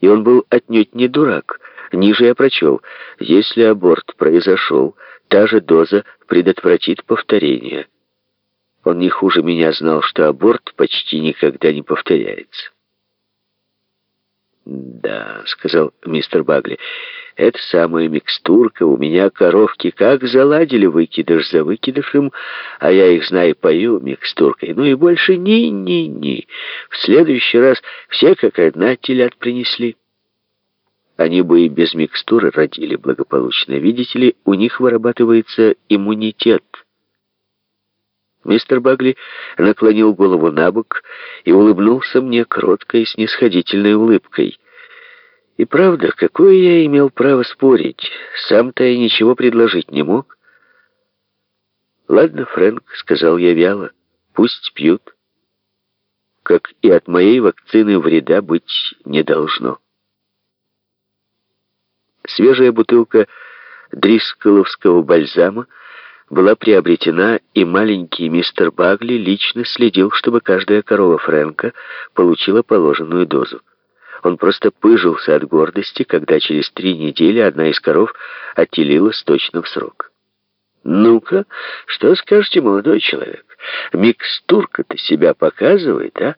И он был отнюдь не дурак. Ниже я прочел, если аборт произошел, та же доза предотвратит повторение. Он не хуже меня знал, что аборт почти никогда не повторяется. «Да», — сказал мистер Багли, — «это самая микстурка. У меня коровки как заладили выкидыш за выкидышем, а я их, знаю, пою микстуркой. Ну и больше ни-ни-ни. В следующий раз все как одна телят принесли». Они бы и без микстуры родили благополучно. Видите ли, у них вырабатывается иммунитет. Мистер Багли наклонил голову на бок и улыбнулся мне кроткой снисходительной улыбкой. И правда, какое я имел право спорить? Сам-то я ничего предложить не мог. «Ладно, Фрэнк», — сказал я вяло, — «пусть пьют. Как и от моей вакцины вреда быть не должно». Свежая бутылка дрисколовского бальзама была приобретена, и маленький мистер Багли лично следил, чтобы каждая корова Фрэнка получила положенную дозу. Он просто пыжился от гордости, когда через три недели одна из коров отелилась точно в срок. «Ну-ка, что скажете, молодой человек? Микстурка-то себя показывает, а?»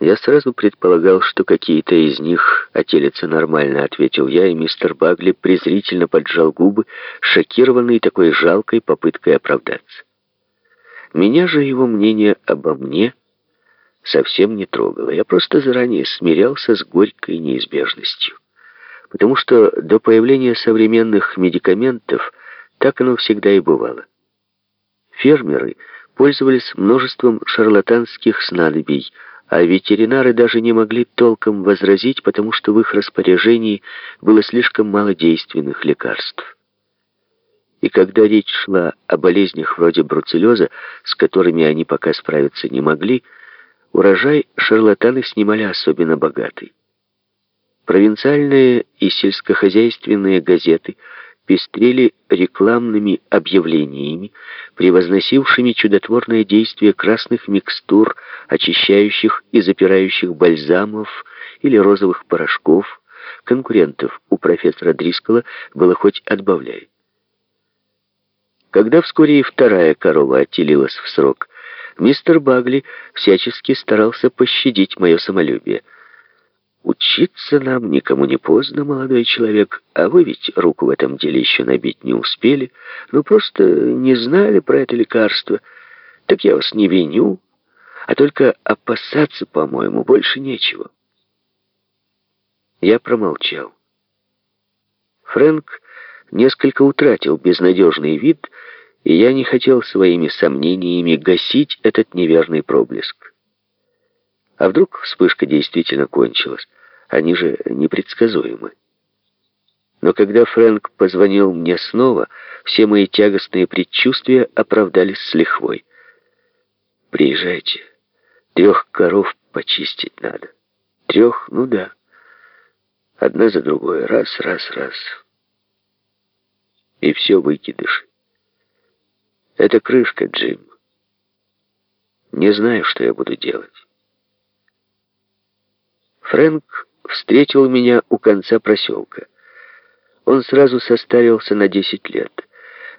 Я сразу предполагал, что какие-то из них отелятся нормально, ответил я, и мистер Багли презрительно поджал губы, шокированный такой жалкой попыткой оправдаться. Меня же его мнение обо мне совсем не трогало. Я просто заранее смирялся с горькой неизбежностью. Потому что до появления современных медикаментов так оно всегда и бывало. Фермеры пользовались множеством шарлатанских снадобий, а ветеринары даже не могли толком возразить, потому что в их распоряжении было слишком мало действенных лекарств. И когда речь шла о болезнях вроде бруцеллеза, с которыми они пока справиться не могли, урожай шарлатаны снимали особенно богатый. Провинциальные и сельскохозяйственные газеты – пестрели рекламными объявлениями, превозносившими чудотворное действие красных микстур, очищающих и запирающих бальзамов или розовых порошков. Конкурентов у профессора Дрискола было хоть отбавляй. Когда вскоре и вторая корова отелилась в срок, мистер Багли всячески старался пощадить мое самолюбие — Учиться нам никому не поздно, молодой человек, а вы ведь руку в этом деле еще набить не успели, ну просто не знали про это лекарство. Так я вас не виню, а только опасаться, по-моему, больше нечего. Я промолчал. Фрэнк несколько утратил безнадежный вид, и я не хотел своими сомнениями гасить этот неверный проблеск. А вдруг вспышка действительно кончилась? Они же непредсказуемы. Но когда Фрэнк позвонил мне снова, все мои тягостные предчувствия оправдались с лихвой. «Приезжайте. Трех коров почистить надо. Трех, ну да. Одна за другой. Раз, раз, раз. И все выкидыши. Это крышка, Джим. Не знаю, что я буду делать». Фрэнк встретил меня у конца проселка. Он сразу состарился на десять лет.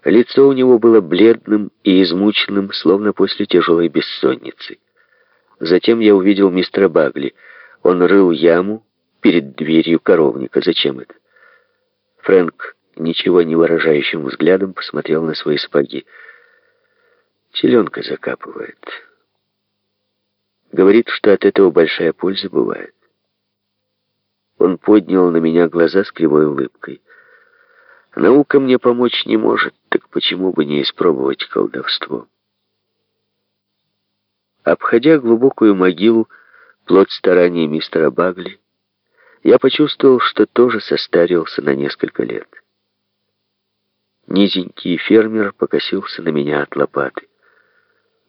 Лицо у него было бледным и измученным, словно после тяжелой бессонницы. Затем я увидел мистера Багли. Он рыл яму перед дверью коровника. Зачем это? Фрэнк ничего не выражающим взглядом посмотрел на свои сапоги. Теленка закапывает. Говорит, что от этого большая польза бывает. Он поднял на меня глаза с кривой улыбкой. «Наука мне помочь не может, так почему бы не испробовать колдовство?» Обходя глубокую могилу, плод старания мистера Багли, я почувствовал, что тоже состарился на несколько лет. Низенький фермер покосился на меня от лопаты.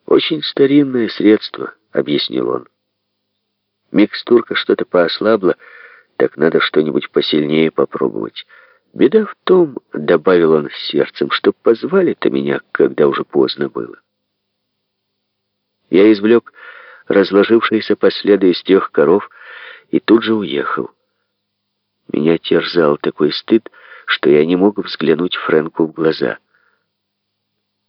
«Очень старинное средство», — объяснил он. Микстурка что-то поослабла, так надо что-нибудь посильнее попробовать. Беда в том, — добавил он с сердцем, — что позвали-то меня, когда уже поздно было. Я извлек разложившиеся последы из тех коров и тут же уехал. Меня терзал такой стыд, что я не мог взглянуть Фрэнку в глаза.